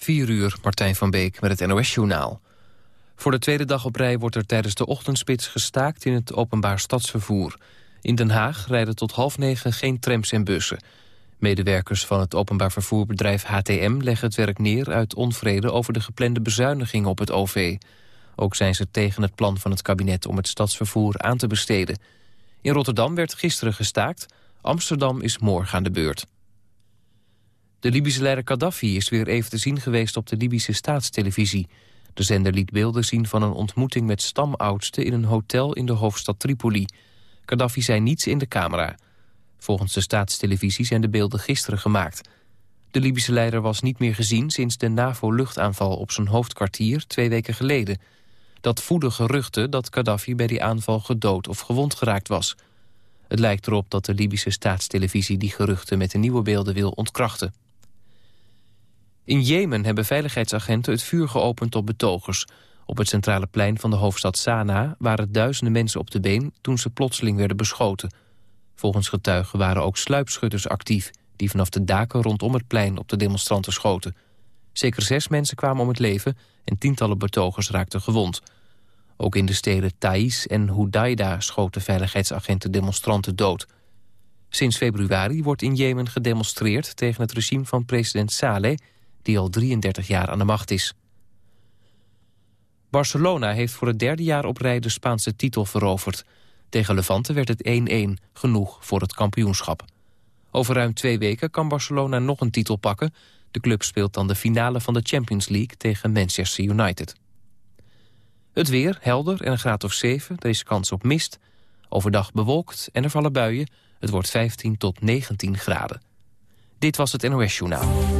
4 uur, Martijn van Beek met het NOS-journaal. Voor de tweede dag op rij wordt er tijdens de ochtendspits gestaakt in het openbaar stadsvervoer. In Den Haag rijden tot half negen geen trams en bussen. Medewerkers van het openbaar vervoerbedrijf HTM leggen het werk neer uit onvrede over de geplande bezuinigingen op het OV. Ook zijn ze tegen het plan van het kabinet om het stadsvervoer aan te besteden. In Rotterdam werd gisteren gestaakt, Amsterdam is morgen aan de beurt. De Libische leider Gaddafi is weer even te zien geweest op de Libische staatstelevisie. De zender liet beelden zien van een ontmoeting met stamoudsten in een hotel in de hoofdstad Tripoli. Gaddafi zei niets in de camera. Volgens de staatstelevisie zijn de beelden gisteren gemaakt. De Libische leider was niet meer gezien sinds de NAVO-luchtaanval op zijn hoofdkwartier twee weken geleden. Dat voedde geruchten dat Gaddafi bij die aanval gedood of gewond geraakt was. Het lijkt erop dat de Libische staatstelevisie die geruchten met de nieuwe beelden wil ontkrachten. In Jemen hebben veiligheidsagenten het vuur geopend op betogers. Op het centrale plein van de hoofdstad Sanaa waren duizenden mensen op de been... toen ze plotseling werden beschoten. Volgens getuigen waren ook sluipschutters actief... die vanaf de daken rondom het plein op de demonstranten schoten. Zeker zes mensen kwamen om het leven en tientallen betogers raakten gewond. Ook in de steden Thais en Hudaida schoten veiligheidsagenten demonstranten dood. Sinds februari wordt in Jemen gedemonstreerd tegen het regime van president Saleh die al 33 jaar aan de macht is. Barcelona heeft voor het derde jaar op rij de Spaanse titel veroverd. Tegen Levante werd het 1-1, genoeg voor het kampioenschap. Over ruim twee weken kan Barcelona nog een titel pakken. De club speelt dan de finale van de Champions League tegen Manchester United. Het weer, helder en een graad of 7, er is kans op mist. Overdag bewolkt en er vallen buien. Het wordt 15 tot 19 graden. Dit was het NOS Journaal.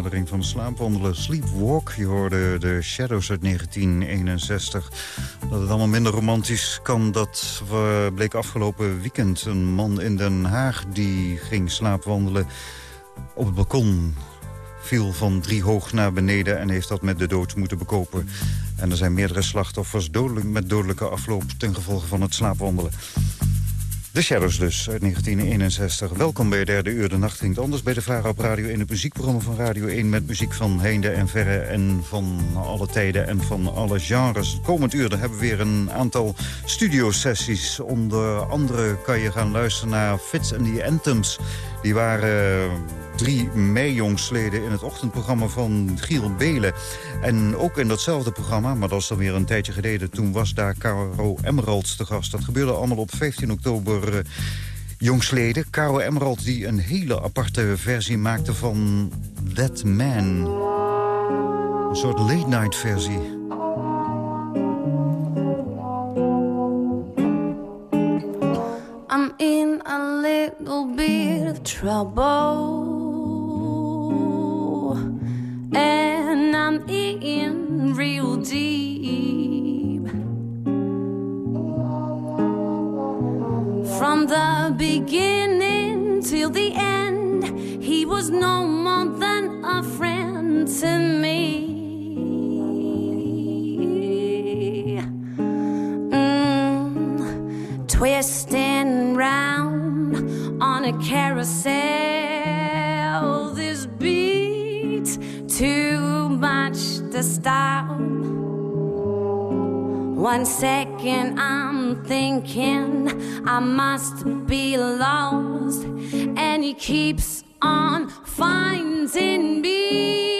Benadering van slaapwandelen. Sleepwalk, je hoorde de Shadows uit 1961. Dat het allemaal minder romantisch kan, dat bleek afgelopen weekend. Een man in Den Haag die ging slaapwandelen op het balkon viel van drie hoog naar beneden en heeft dat met de dood moeten bekopen. En er zijn meerdere slachtoffers dodelijk, met dodelijke afloop ten gevolge van het slaapwandelen. De Shadows dus, uit 1961. Welkom bij derde uur. De nacht ging anders bij de Vara op Radio 1. Het muziekprogramma van Radio 1 met muziek van heinde en verre... en van alle tijden en van alle genres. Komend uur hebben we weer een aantal studiosessies. Onder andere kan je gaan luisteren naar Fits and the Anthems. Die waren drie meijongsleden in het ochtendprogramma van Giel Belen. En ook in datzelfde programma, maar dat is dan weer een tijdje geleden... toen was daar Caro Emerald te gast. Dat gebeurde allemaal op 15 oktober... Uh, jongsleden. Caro Emerald die een hele aparte versie maakte van That Man. Een soort late-night versie. I'm in a little bit of trouble I'm in real deep. From the beginning till the end, he was no more than a friend to me. Mm, twisting round on a carousel, to stop. One second I'm thinking I must be lost, and he keeps on finding me.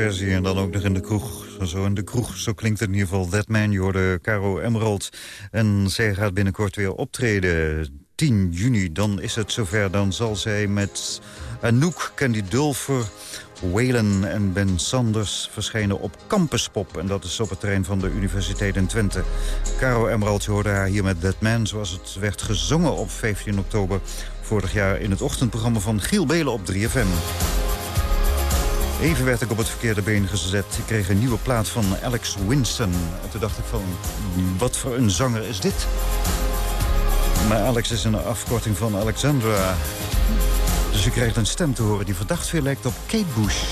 Versie en dan ook nog in de kroeg. Zo in de kroeg, zo klinkt het in ieder geval. That Man, je hoorde Caro Emerald. En zij gaat binnenkort weer optreden. 10 juni, dan is het zover. Dan zal zij met Anouk, Candy Dulfer... Whalen en Ben Sanders verschijnen op Campus Pop. En dat is op het terrein van de Universiteit in Twente. Caro Emerald, je hoorde haar hier met That Man... zoals het werd gezongen op 15 oktober vorig jaar... in het ochtendprogramma van Giel Belen op 3FM. Even werd ik op het verkeerde been gezet. Ik kreeg een nieuwe plaat van Alex Winston. En toen dacht ik van, wat voor een zanger is dit? Maar Alex is een afkorting van Alexandra. Dus ik kreeg een stem te horen die verdacht veel lijkt op Kate Bush.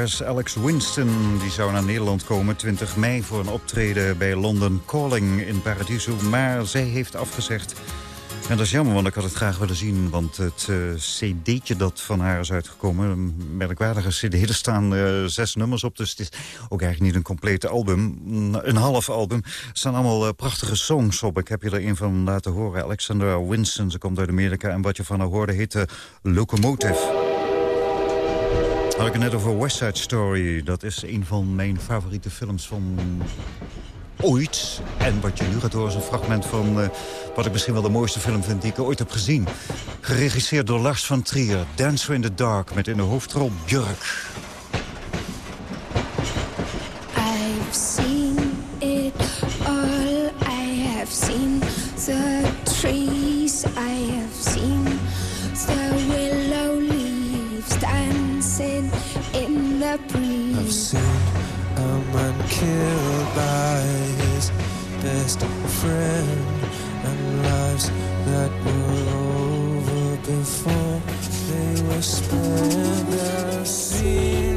Alex Winston die zou naar Nederland komen 20 mei voor een optreden bij London Calling in Paradiso. Maar zij heeft afgezegd. En dat is jammer, want ik had het graag willen zien. Want het uh, cd'tje dat van haar is uitgekomen, een merkwaardige cd. Er staan uh, zes nummers op, dus het is ook eigenlijk niet een complete album. Een half album. Er staan allemaal uh, prachtige songs op. Ik heb je er een van laten horen. Alexandra Winston, ze komt uit Amerika. En wat je van haar hoorde heette Locomotive. Had ik het net over West Side Story. Dat is een van mijn favoriete films van ooit. En wat je nu gaat horen is een fragment van uh, wat ik misschien wel de mooiste film vind die ik ooit heb gezien. Geregisseerd door Lars van Trier, Dancer in the Dark, met in de hoofdrol Björk. I've seen it all, I have seen the trees, in the. I've seen a man killed by his best friend and lives that were over before they were spent. I've seen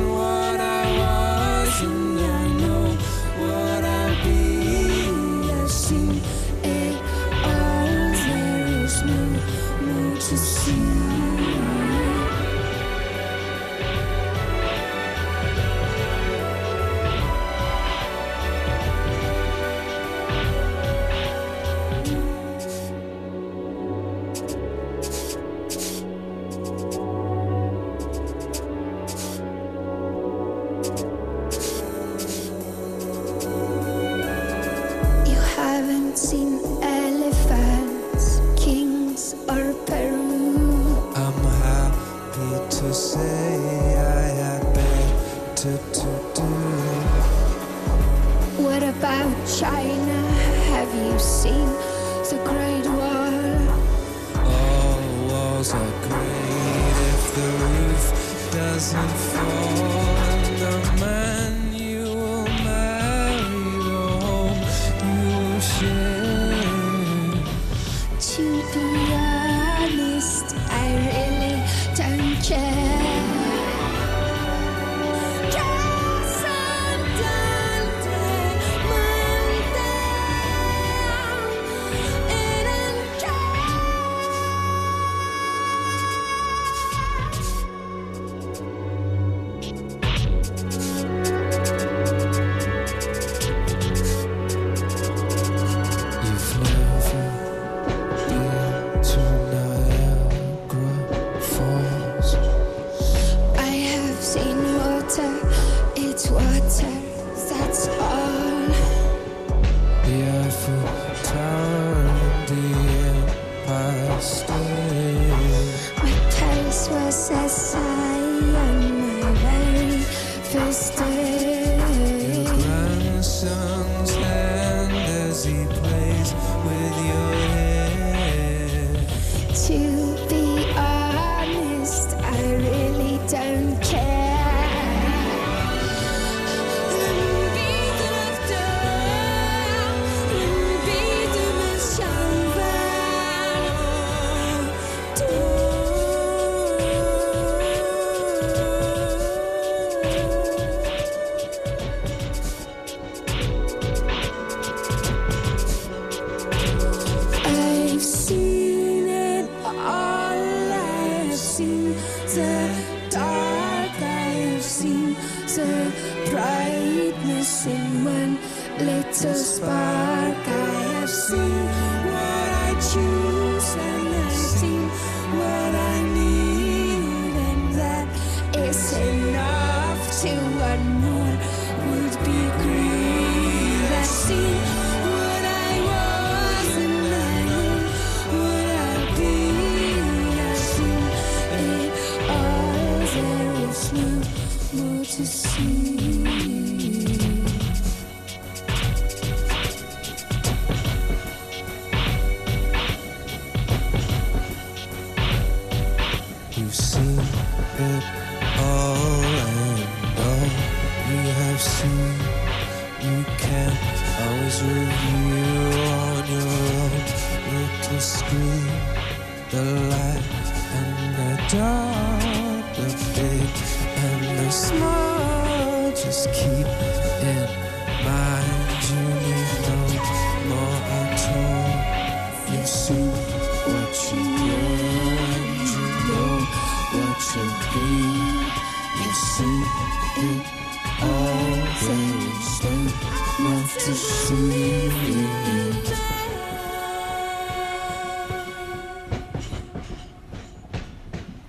see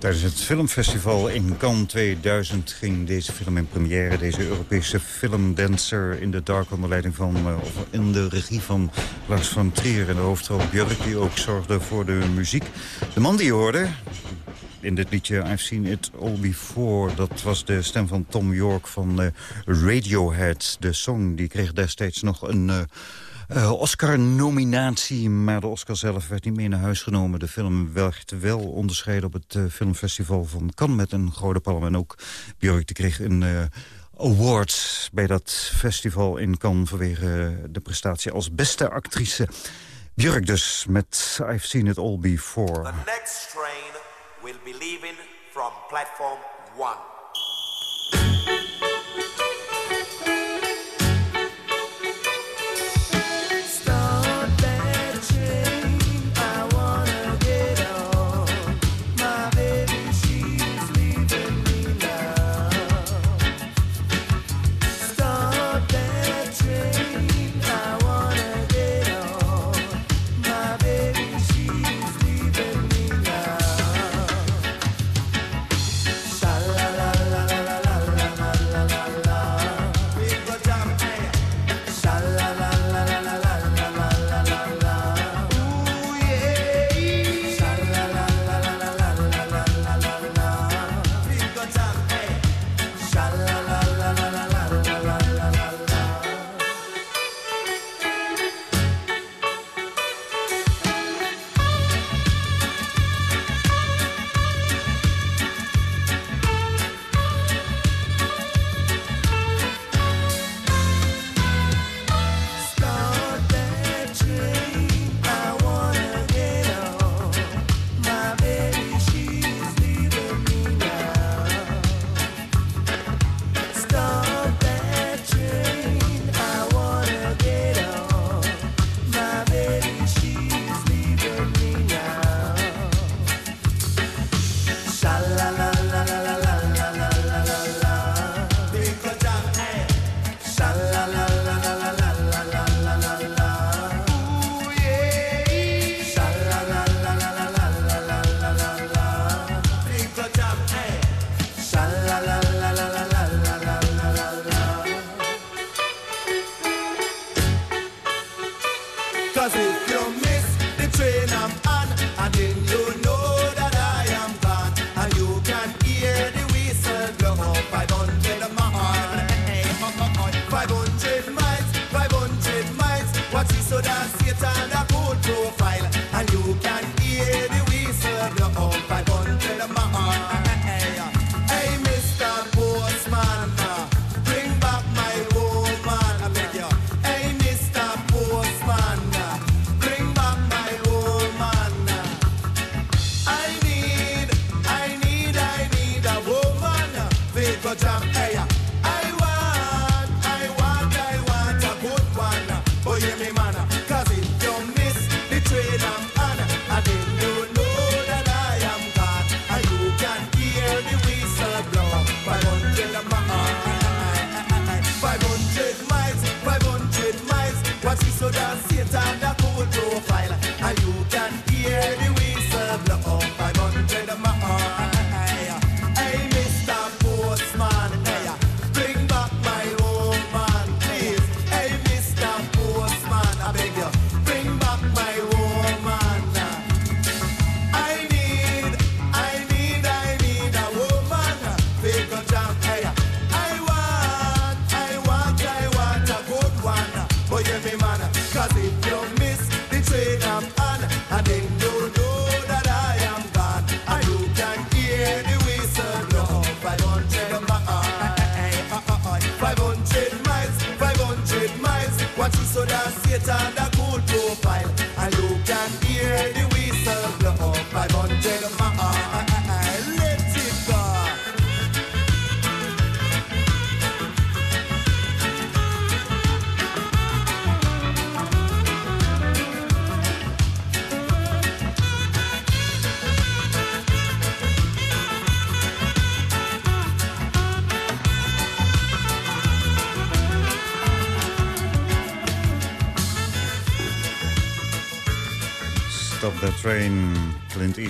Tijdens het filmfestival in Cannes 2000 ging deze film in première. Deze Europese filmdancer in de dark onder leiding van... Uh, of in de regie van Lars van Trier en de hoofdrol Björk... die ook zorgde voor de muziek. De man die je hoorde in dit liedje I've Seen It All Before... dat was de stem van Tom York van uh, Radiohead. De song die kreeg destijds nog een... Uh, uh, Oscar-nominatie, maar de Oscar zelf werd niet meer naar huis genomen. De film werd wel onderscheiden op het uh, filmfestival van Cannes met een gouden palm. En ook Björk kreeg een uh, award bij dat festival in Cannes... vanwege de prestatie als beste actrice. Björk dus met I've Seen It All Before. The next train will be leaving from platform 1.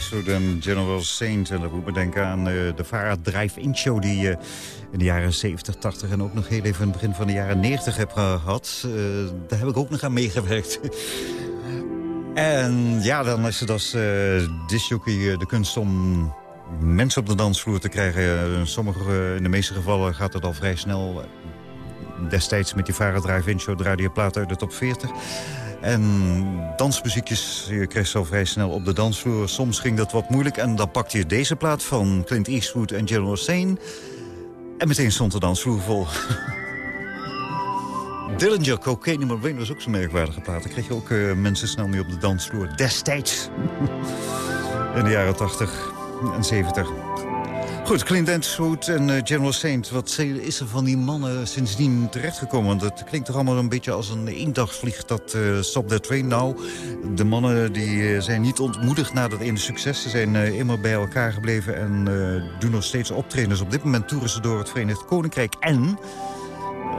Eastwood en General Saint. En dat moet me denken aan uh, de Vara Drive-In Show... die je uh, in de jaren 70, 80 en ook nog heel even in het begin van de jaren 90 heb gehad. Uh, daar heb ik ook nog aan meegewerkt. en ja, dan is het als disjockey de kunst om mensen op de dansvloer te krijgen. Sommige, in de meeste gevallen gaat het al vrij snel. Destijds met die Vara Drive-In Show draaide je plaat uit de top 40... En dansmuziekjes, je kreeg zo vrij snel op de dansvloer. Soms ging dat wat moeilijk en dan pakte je deze plaat van Clint Eastwood en General Sane. En meteen stond de dansvloer vol. Dillinger, Cocaine in Rain was ook zo'n merkwaardige plaat. Daar kreeg je ook uh, mensen snel mee op de dansvloer. Destijds. In de jaren 80 en 70. Goed, Clint Eastwood en uh, General Saint. Wat is er van die mannen sindsdien terechtgekomen? Want het klinkt toch allemaal een beetje als een eendagsvlieg dat uh, Stop That Train. Nou, de mannen die, uh, zijn niet ontmoedigd na dat ene succes. Ze zijn immer bij elkaar gebleven en doen nog steeds optredens. Op dit moment toeren ze door het Verenigd Koninkrijk en...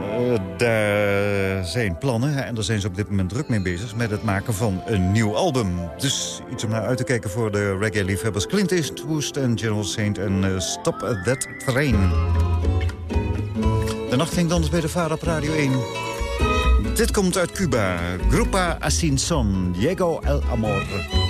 Uh, daar zijn plannen, en daar zijn ze op dit moment druk mee bezig... met het maken van een nieuw album. Dus iets om naar uit te kijken voor de reggae-liefhebbers. Clint Eastwood en General Saint en uh, Stop That Train. De nacht ging dan bij de Vader op Radio 1. Dit komt uit Cuba. Grupa Asinson, Diego El Amor.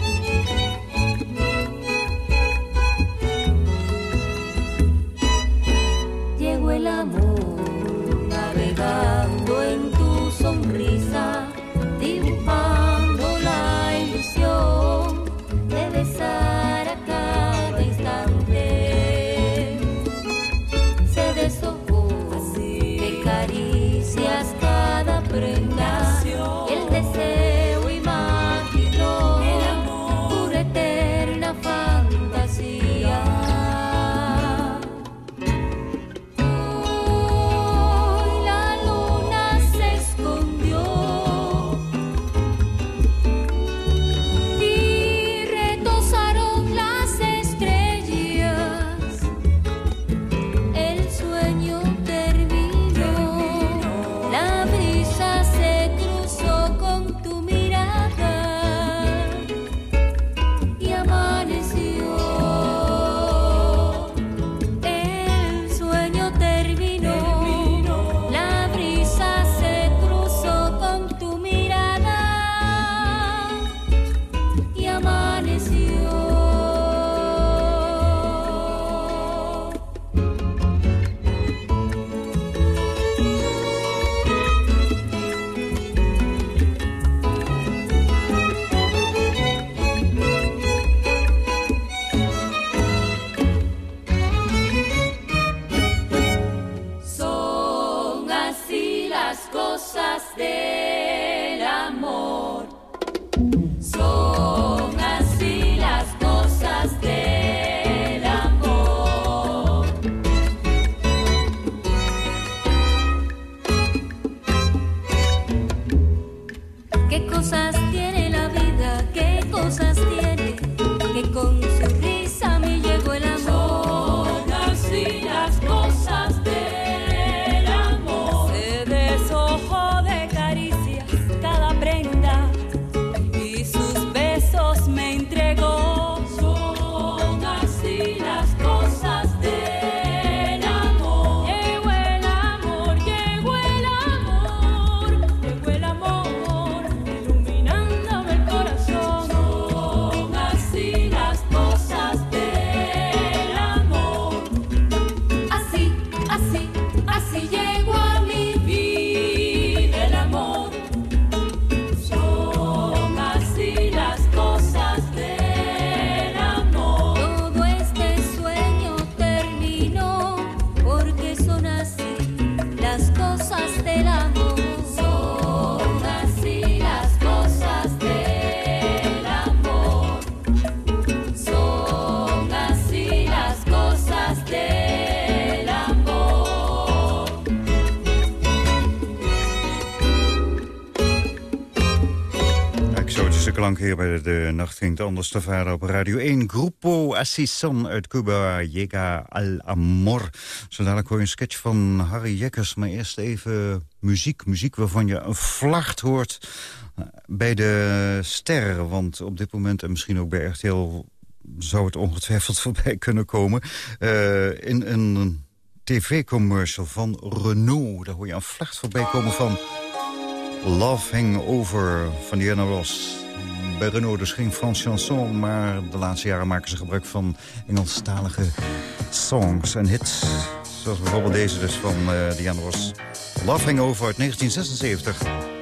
Nacht ging het anders te varen op Radio 1. Grupo Asison uit Cuba, Llega al Amor. Zo dadelijk hoor je een sketch van Harry Jekkers. Maar eerst even muziek. Muziek waarvan je een vlacht hoort Bij de sterren, want op dit moment... en misschien ook bij RTL zou het ongetwijfeld voorbij kunnen komen... Uh, in een tv-commercial van Renault. Daar hoor je een vlecht voorbij komen van Love Hangover van Diana Ross. Bij Renault dus geen Frans chanson, maar de laatste jaren maken ze gebruik van Engelstalige songs en hits. Zoals bijvoorbeeld deze dus van uh, Diana Ross. Love Hangover uit 1976.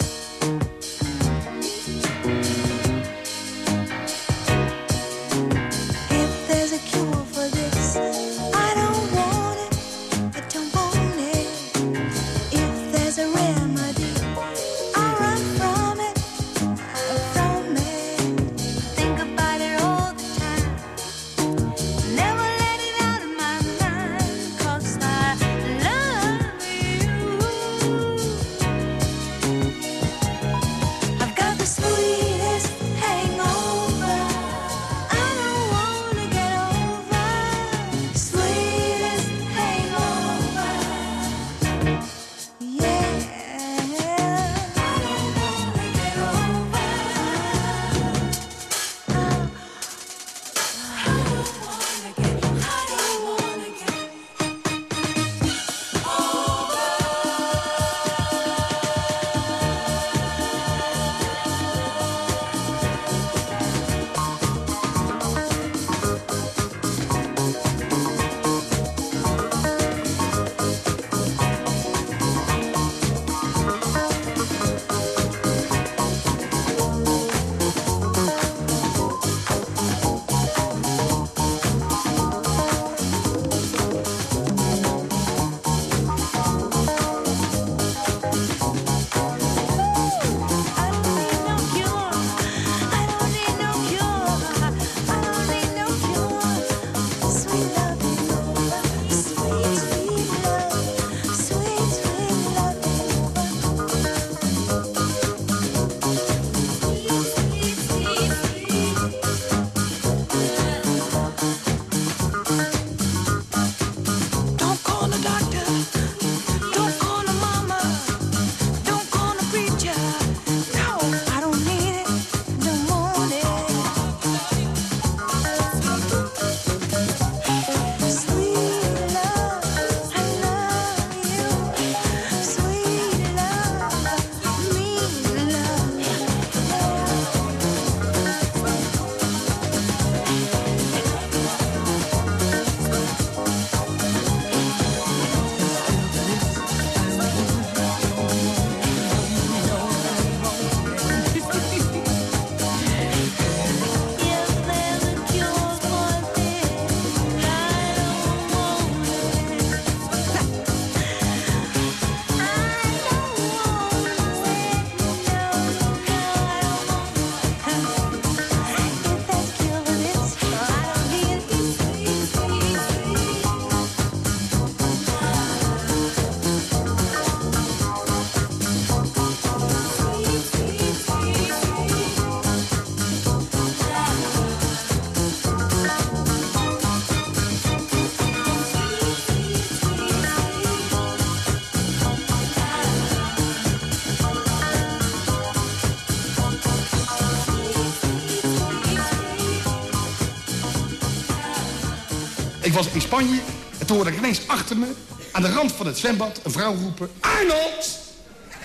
Was in Spanje en toen hoorde ik ineens achter me... aan de rand van het zwembad een vrouw roepen... Arnold!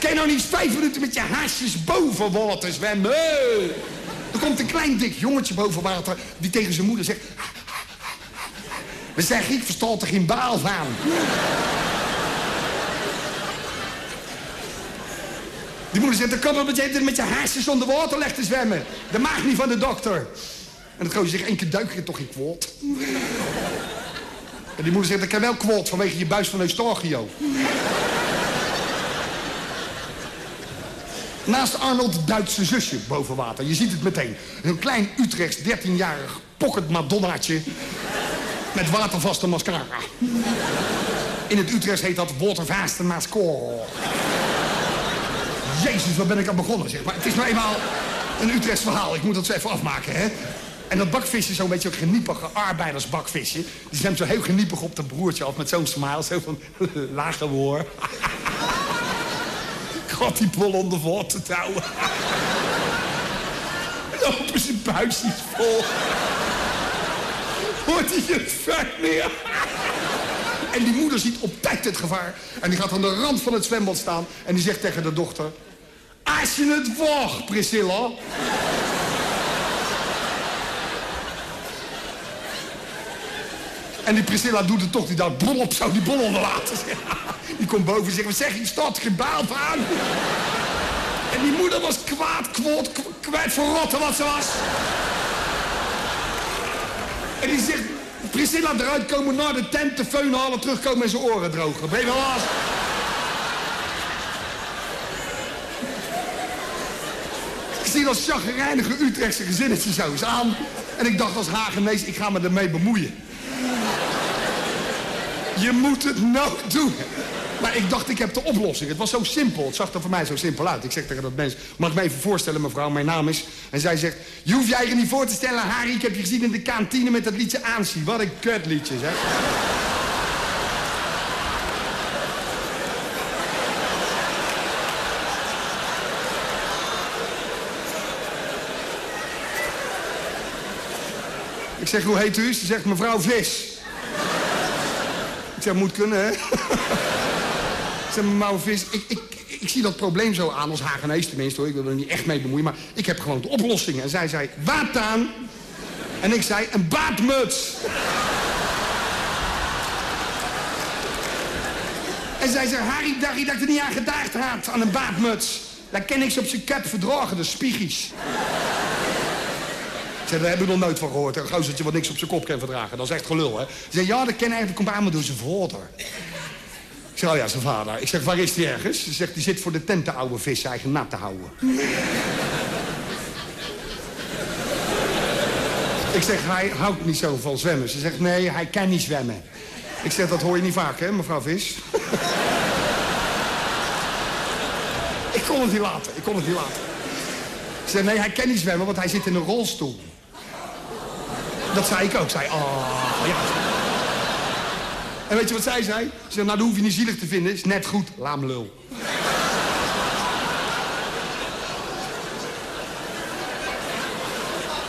Kan je nou niet vijf minuten met je haasjes boven water zwemmen? Er komt een klein dik jongetje boven water die tegen zijn moeder zegt... We zeggen, ik versta er geen baal van. Die moeder zegt, dan kan dat je met je haasjes onder water legt te zwemmen. Dat mag niet van de dokter. En het gozer zegt, één keer duik toch in kwot. En die moeder zegt, ik heb wel kwot vanwege je buis van Eustachio. Naast Arnold Duitse zusje boven water. Je ziet het meteen. Een klein Utrechts 13-jarig pocket madonnaatje... met watervaste mascara. In het Utrechts heet dat watervaste mascara. Jezus, waar ben ik aan begonnen, zeg. Maar het is nou eenmaal een Utrechts verhaal. Ik moet dat zo even afmaken, hè. En dat bakvisje, zo'n beetje geniepige arbeidersbakvisje... die zwemt zo heel geniepig op dat broertje af met zo'n smile. Zo van, lage woor. gaat die bol onder water te houden. Lopen zijn buisjes vol. Hoort hij het vet meer? En die moeder ziet op tijd het gevaar. En die gaat aan de rand van het zwembad staan. En die zegt tegen de dochter... Als je het wacht, Priscilla. En die Priscilla doet het toch. Die dacht, bol op, zou die bol onderlaten. Die komt boven en zegt, wat zeg je, staat geen baal aan. En die moeder was kwaad, kwaad, kwijt voor rotten wat ze was. En die zegt, Priscilla eruit komen naar de tent, de feun halen, terugkomen en zijn oren drogen. Ben je wel last? Ik zie dat chagrijnige Utrechtse gezinnetje zo eens aan. En ik dacht als Hagenees, ik ga me ermee bemoeien. Je moet het nou doen. Maar ik dacht, ik heb de oplossing. Het was zo simpel. Het zag er voor mij zo simpel uit. Ik zeg tegen dat mens, mag ik me even voorstellen, mevrouw, mijn naam is... En zij zegt, je hoeft je niet voor te stellen, Harry. Ik heb je gezien in de kantine met dat liedje aanzien. Wat een kutliedje, zeg. Ik zeg, hoe heet u? Ze zegt, mevrouw Vis. Ik moet kunnen, hè? zeg, mevrouw Vis, ik, ik, ik zie dat probleem zo aan als Hagenees tenminste, hoor. Ik wil er niet echt mee bemoeien, maar ik heb gewoon de oplossing. En zij zei, wat dan? En ik zei, een baardmuts. en zij zei, Harry, dacht dat ik er niet aan gedacht had, aan een baardmuts? Daar ken ik ze op zijn cap verdragen, de spiegies. Zei, daar heb ik nog nooit van gehoord. Een gozertje wat niks op zijn kop kan verdragen. Dat is echt gelul, hè? Ze zei, ja, dat ken eigenlijk, komt aan door zijn vader. Ik zeg, oh ja, zijn vader. Ik zeg, waar is die ergens? Ze zegt, die zit voor de tent te oude vis eigen nat te houden. ik zeg, hij houdt niet zo van zwemmen. Ze zegt, nee, hij kan niet zwemmen. Ik zeg, dat hoor je niet vaak, hè, mevrouw Vis? ik kon het niet laten, ik kon het niet laten. Ze zei, nee, hij kan niet zwemmen, want hij zit in een rolstoel. Dat zei ik ook. Zei, oh, ja. En weet je wat zij zei? Ze zei, nou, dat hoef je niet zielig te vinden. Is net goed, laam lul.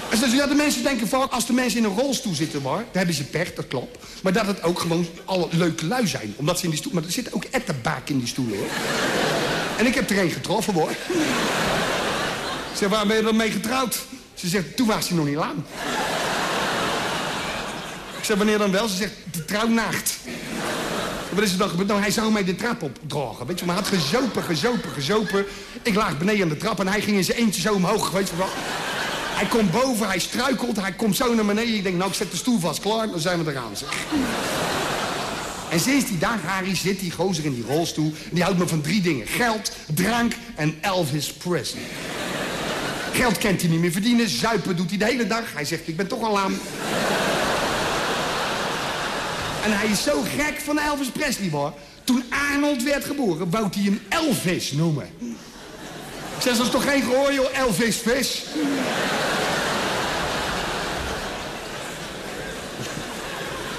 En ze zei, ja, de mensen denken vaak, als de mensen in een rolstoel zitten, hoor, dan hebben ze pech, dat klopt. Maar dat het ook gewoon alle leuke lui zijn. Omdat ze in die stoel... Maar er zit ook ettenbaak in die stoelen, hoor. En ik heb er een getroffen, hoor. Ik zeg, waar ben je dan mee getrouwd? Ze zegt, toen was hij nog niet lang. Ik zeg, wanneer dan wel? Ze zegt, de trouwnacht. Wat is er dan gebeurd? Nou, hij zou mij de trap opdragen, weet je. Maar hij had gezopen, gezopen, gezopen. Ik laag beneden aan de trap en hij ging in zijn eentje zo omhoog, weet je wel. Hij komt boven, hij struikelt, hij komt zo naar beneden. Ik denk, nou, ik zet de stoel vast, klaar, dan zijn we eraan, zeg. En sinds die dag, Harry, zit die gozer in die rolstoel. Die houdt me van drie dingen. Geld, drank en Elvis Presley. Geld kent hij niet meer verdienen. Zuipen doet hij de hele dag. Hij zegt, ik ben toch al laam. En hij is zo gek van Elvis Presley, hoor. Toen Arnold werd geboren, wou hij hem Elvis noemen. Ik zeg, dat is toch geen gehoor, joh, Elvis Vis?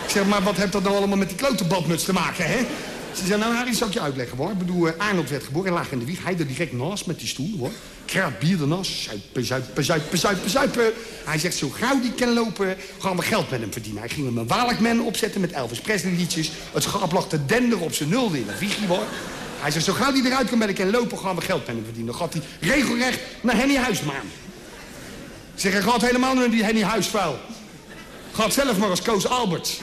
Ik zeg, maar wat heeft dat nou allemaal met die klote badmuts te maken, hè? Ze zei, nou Harry, zal ik je uitleggen, hoor. Ik bedoel, eh, Arnold werd geboren, hij lag in de wieg. Hij er direct naast met die stoel, hoor. Kraat bier ernaast, zuipen, zuipen, zuipen, zuipen, zuipen. Hij zegt, zo gauw die kan lopen, gaan we geld met hem verdienen. Hij ging hem een opzetten met Elvis Presley liedjes. Het schap lag te dender op zijn nulde in de wiegje, hoor. Hij zegt, zo gauw die eruit kan met hem kan lopen, gaan we geld met hem verdienen. Dan gaat hij regelrecht naar Henny Huismaan. Ik zeg, hij gaat helemaal naar die Henny Huisvuil. Gaat zelf maar als Koos Albert.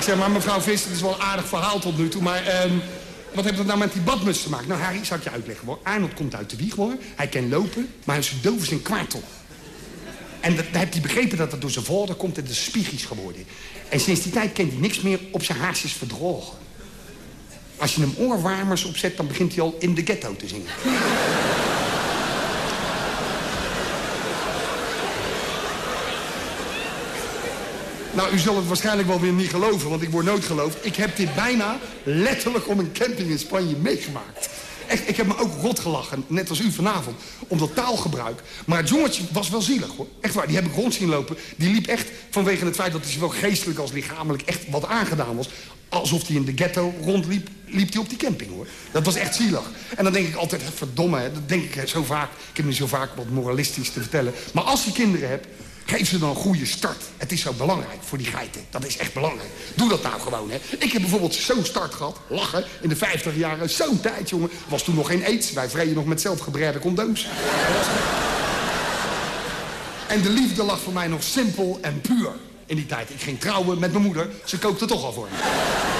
Ik zeg, maar mevrouw Vis, het is wel een aardig verhaal tot nu toe, maar... ehm, wat heeft dat nou met die badmuts te maken? Nou, Harry, zal ik je uitleggen, hoor. Arnold komt uit de wieg, hoor. Hij kan lopen, maar hij is doof als een kwartel. En dat, dan heeft hij begrepen dat dat door zijn vader komt en de spiegies geworden. En sinds die tijd kent hij niks meer op zijn haarsjes verdrogen. Als je hem oorwarmers opzet, dan begint hij al in de ghetto te zingen. Nou, u zal het waarschijnlijk wel weer niet geloven, want ik word nooit geloofd. Ik heb dit bijna letterlijk om een camping in Spanje meegemaakt. Echt, ik heb me ook rot gelachen, net als u vanavond, om dat taalgebruik. Maar het jongetje was wel zielig, hoor. Echt waar, die heb ik rond zien lopen. Die liep echt, vanwege het feit dat hij zowel geestelijk als lichamelijk echt wat aangedaan was... alsof hij in de ghetto rondliep, liep hij op die camping, hoor. Dat was echt zielig. En dan denk ik altijd, verdomme, dat denk ik zo vaak. Ik heb nu zo vaak wat moralistisch te vertellen. Maar als je kinderen hebt, Geef ze dan een goede start. Het is zo belangrijk voor die geiten. Dat is echt belangrijk. Doe dat nou gewoon, hè. Ik heb bijvoorbeeld zo'n start gehad. Lachen. In de 50 jaren. Zo'n tijd, jongen. Was toen nog geen aids. Wij vreden nog met zelfgebreide condooms. en de liefde lag voor mij nog simpel en puur. In die tijd. Ik ging trouwen met mijn moeder. Ze kookte toch al voor me.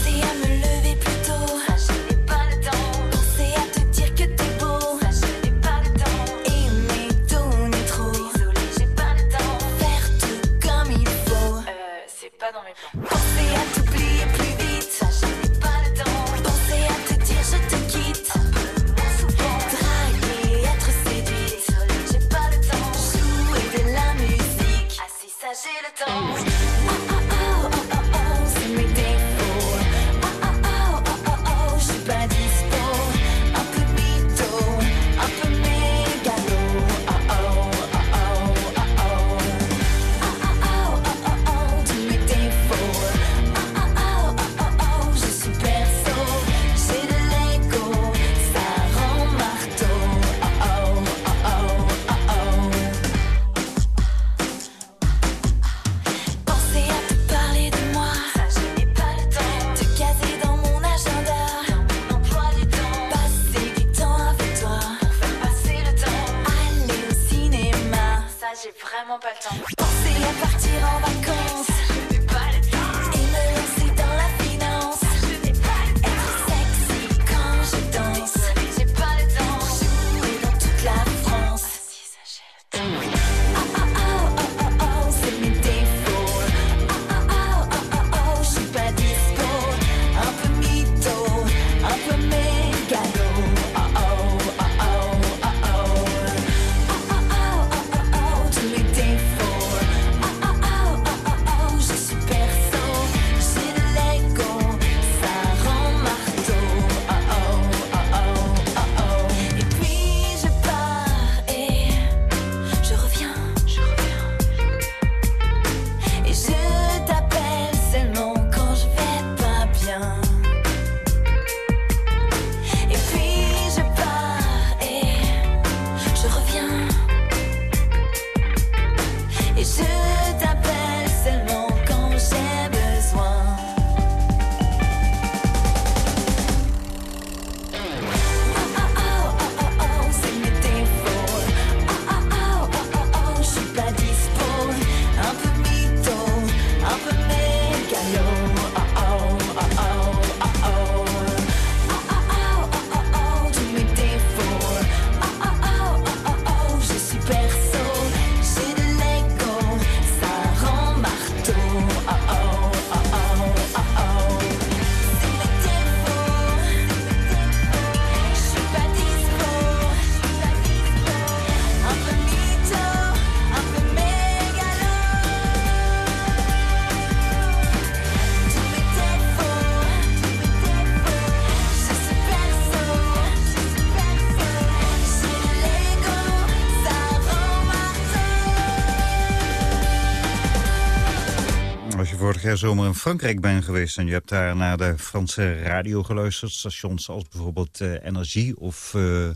Zomer in Frankrijk bent geweest... en je hebt daar naar de Franse radio geluisterd... stations als bijvoorbeeld eh, Energie of eh,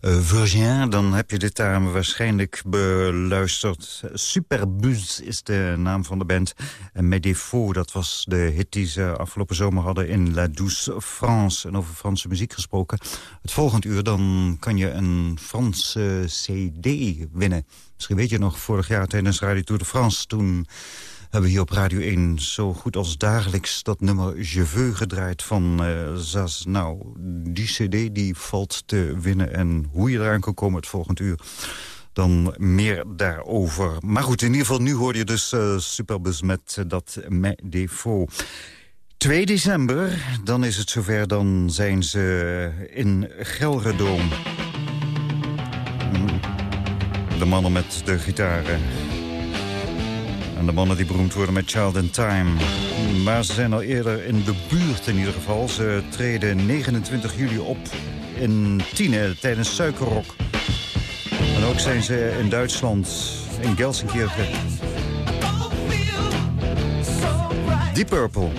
Virgin... dan heb je dit daar waarschijnlijk beluisterd. Superbus is de naam van de band. En dat was de hit die ze afgelopen zomer hadden... in La Douce France. En over Franse muziek gesproken. Het volgende uur dan kan je een Franse cd winnen. Misschien weet je nog, vorig jaar tijdens Radio Tour de France... toen hebben hier op Radio 1 zo goed als dagelijks dat nummer Je veux gedraaid van eh Zaz. Nou, die cd die valt te winnen en hoe je eraan kan komen het volgend uur... dan meer daarover. Maar goed, in ieder geval, nu hoor je dus uh, Superbus met uh, dat Me Défaut. 2 december, dan is het zover, dan zijn ze in Gelredoom. De mannen met de gitaren. De mannen die beroemd worden met Child in Time. Maar ze zijn al eerder in de buurt in ieder geval. Ze treden 29 juli op in Tiene tijdens Suikerrok. En ook zijn ze in Duitsland, in Gelsenkirchen. Deep Purple.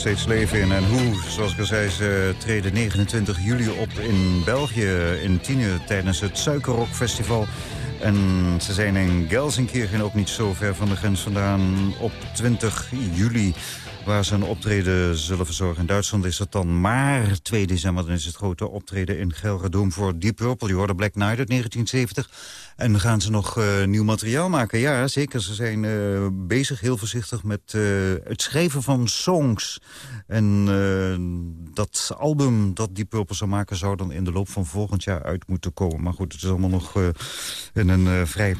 Steeds leven in. En hoe, zoals ik al zei, ze treden 29 juli op in België, in Tiene, tijdens het Suikerrock Festival. En ze zijn in Gelsenkirchen ook niet zo ver van de grens vandaan op 20 juli waar ze een optreden zullen verzorgen. In Duitsland is het dan maar 2 december. Dan is het grote optreden in Gelredome voor Deep Purple. Je hoorde Black Knight uit 1970. En gaan ze nog uh, nieuw materiaal maken? Ja, zeker. Ze zijn uh, bezig, heel voorzichtig, met uh, het schrijven van songs. En dat album dat Deep Purple zou maken... zou dan in de loop van volgend jaar uit moeten komen. Maar goed, het is allemaal nog in een vrij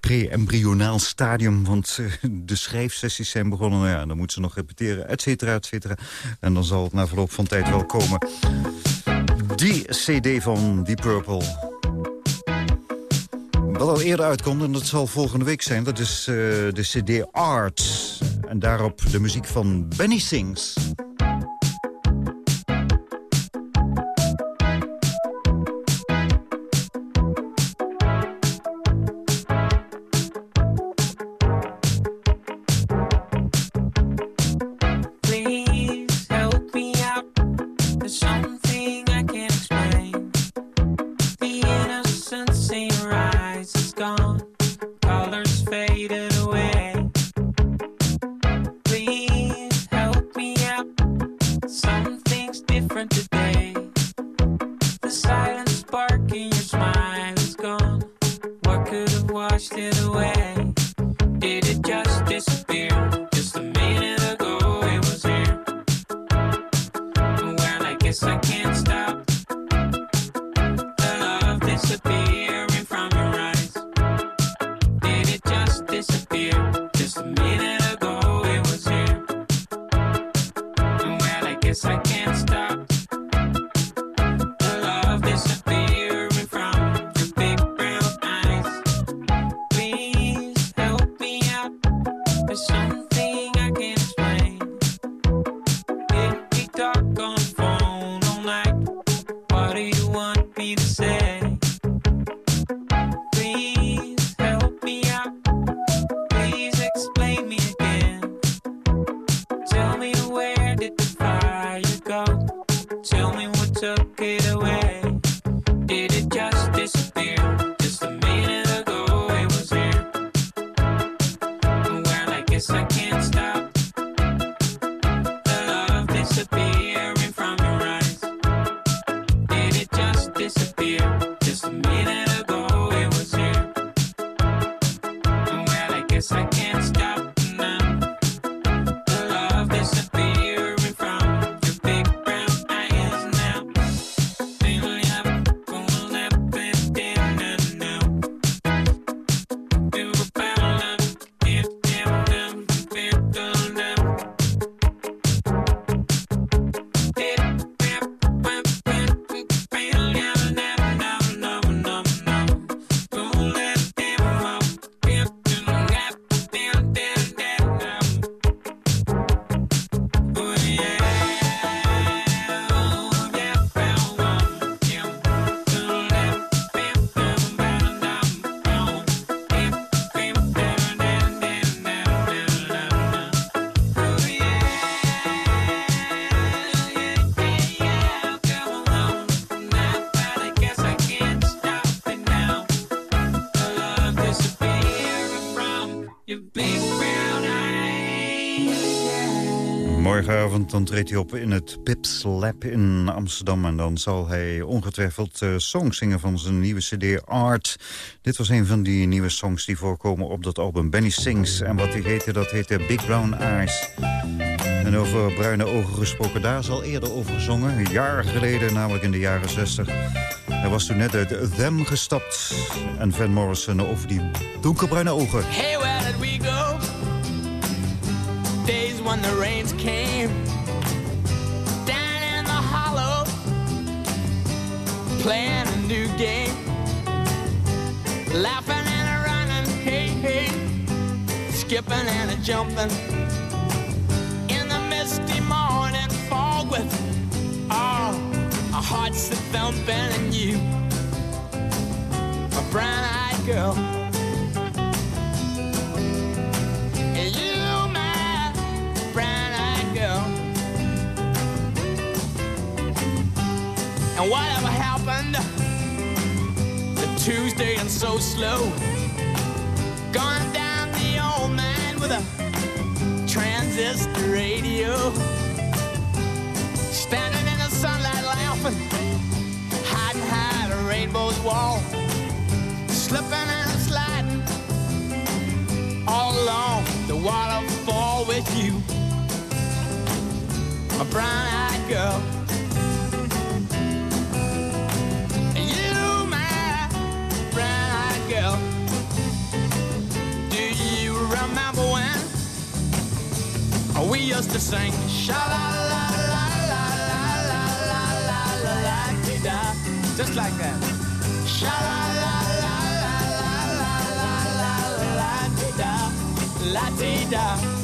pre-embryonaal stadium. Want de schrijfsessies zijn begonnen. Nou ja, dan moeten ze nog repeteren, et cetera, et cetera. En dan zal het na verloop van tijd wel komen. Die cd van Deep Purple wat al eerder uitkomt, en dat zal volgende week zijn... dat is uh, de cd Art. En daarop de muziek van Benny Sings. Yeah. Morgenavond dan treedt hij op in het Pips Lab in Amsterdam. En dan zal hij ongetwijfeld eh, songs zingen van zijn nieuwe cd Art. Dit was een van die nieuwe songs die voorkomen op dat album Benny Sings. En wat die heette, dat heette Big Brown Eyes. En over bruine ogen gesproken, daar is al eerder over gezongen. Jaren geleden, namelijk in de jaren 60. Hij was toen net uit Them gestapt. En Van Morrison over die donkerbruine ogen. Hey, where did we go? When the rains came. Down in the hollow, playing a new game, laughing and a running, hey hey, skipping and a jumping. In the misty morning fog with ah, all our hearts a thumping and you, a brown-eyed girl. And whatever happened to Tuesday and so slow? Gone down the old man with a transistor radio. Standing in the sunlight laughing, hiding behind a rainbow's wall. Slipping and sliding all along the waterfall with you, a brown-eyed girl. Used to sing sha la la la la la la la la la dee da, just like that. Sha la la la la la la la la la dee da, la dee da.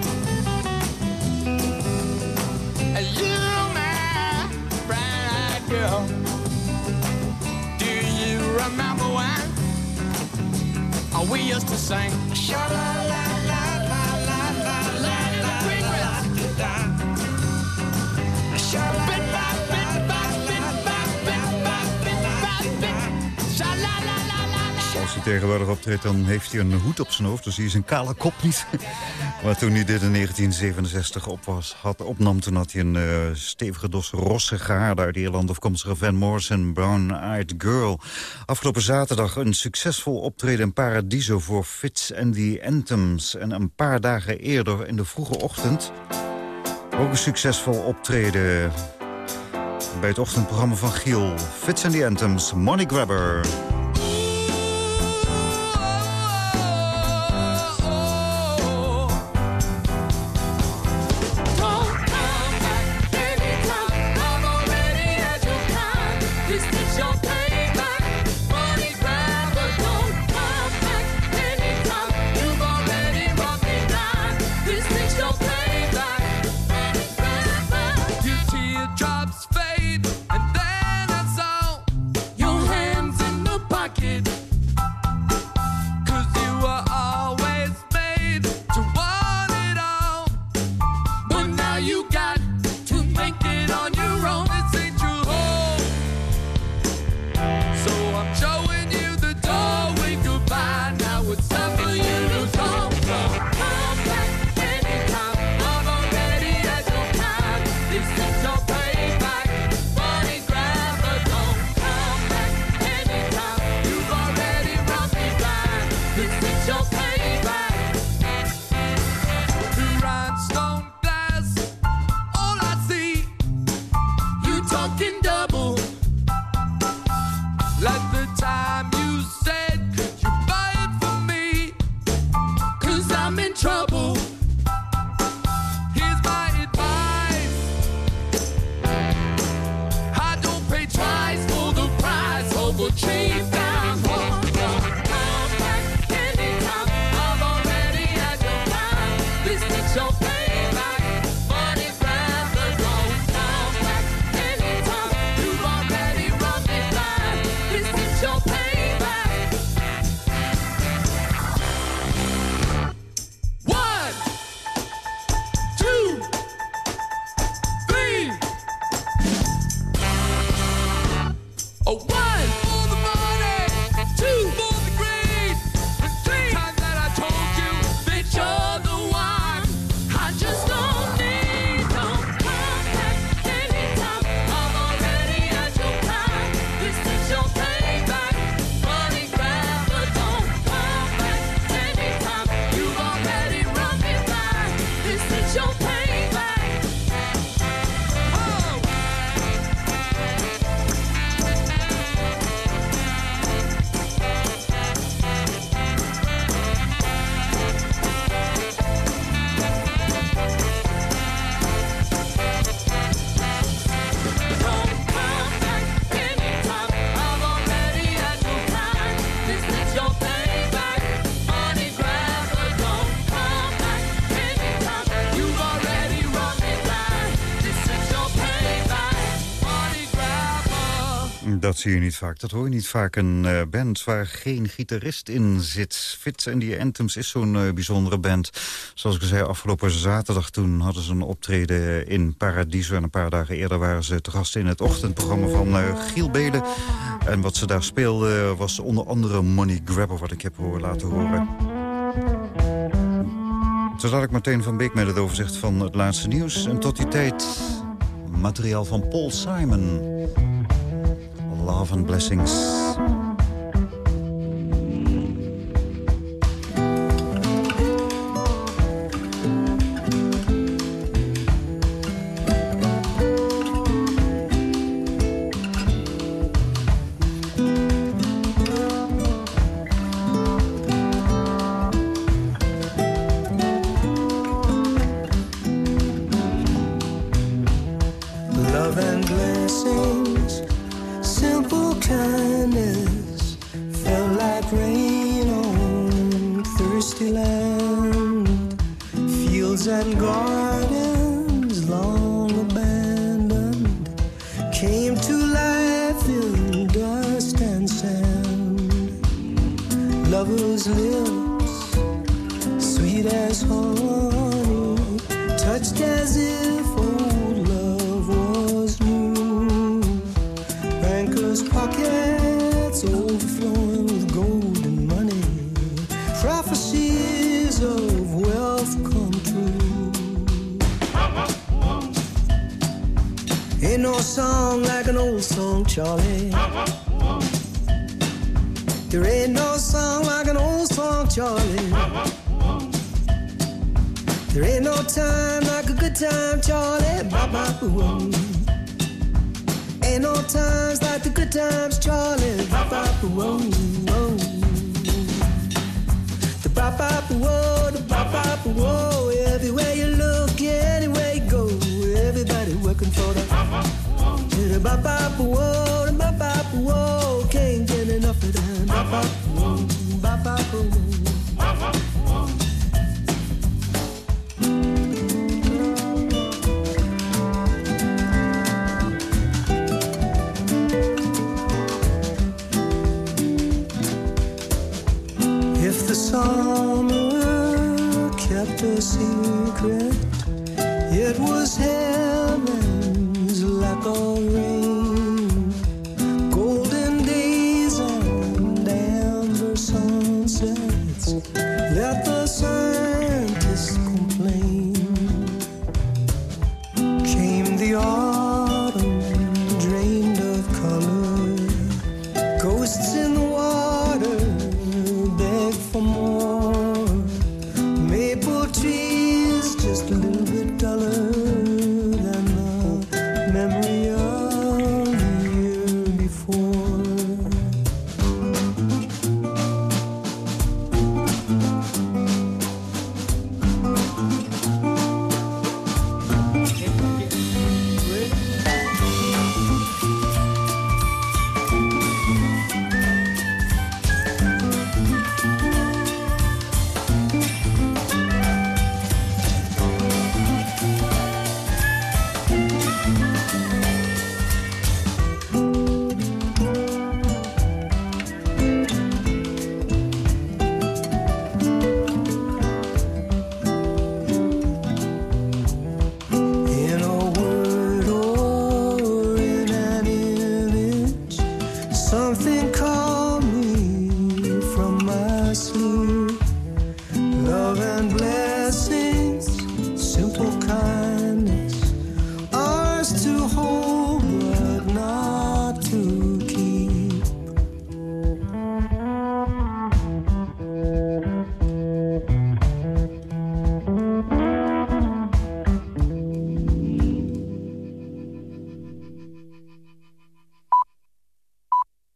Used to sing. Sha la la la la la la la la. Sha la bit bit bit bit bop bit bop bit. Sha la la la la. Als hij tegenwoordig optreedt, dan heeft hij een hoed op zijn hoofd. Dus hij is een kale kop niet. Maar toen hij dit in 1967 op was, had, opnam, toen had hij een eh, stevige dos rossig haar... uit Ierland afkomstige Van Morrison, Brown Eyed Girl. Afgelopen zaterdag een succesvol optreden in Paradiso voor Fits and the Anthems. En een paar dagen eerder, in de vroege ochtend... ook een succesvol optreden bij het ochtendprogramma van Giel. Fits and the Anthems, Money Grabber. Zie je niet vaak. Dat hoor je niet vaak. Een eh, band waar geen gitarist in zit. Fits and the Anthems is zo'n eh, bijzondere band. Zoals ik zei, afgelopen zaterdag toen hadden ze een optreden in Paradiso. En een paar dagen eerder waren ze te gast in het ochtendprogramma van eh, Giel Belen. En wat ze daar speelden was onder andere Money Grabber, wat ik heb laten horen. Zo zal ik meteen van Beek met het overzicht van het laatste nieuws. En tot die tijd materiaal van Paul Simon. Love and Blessings. It was heaven's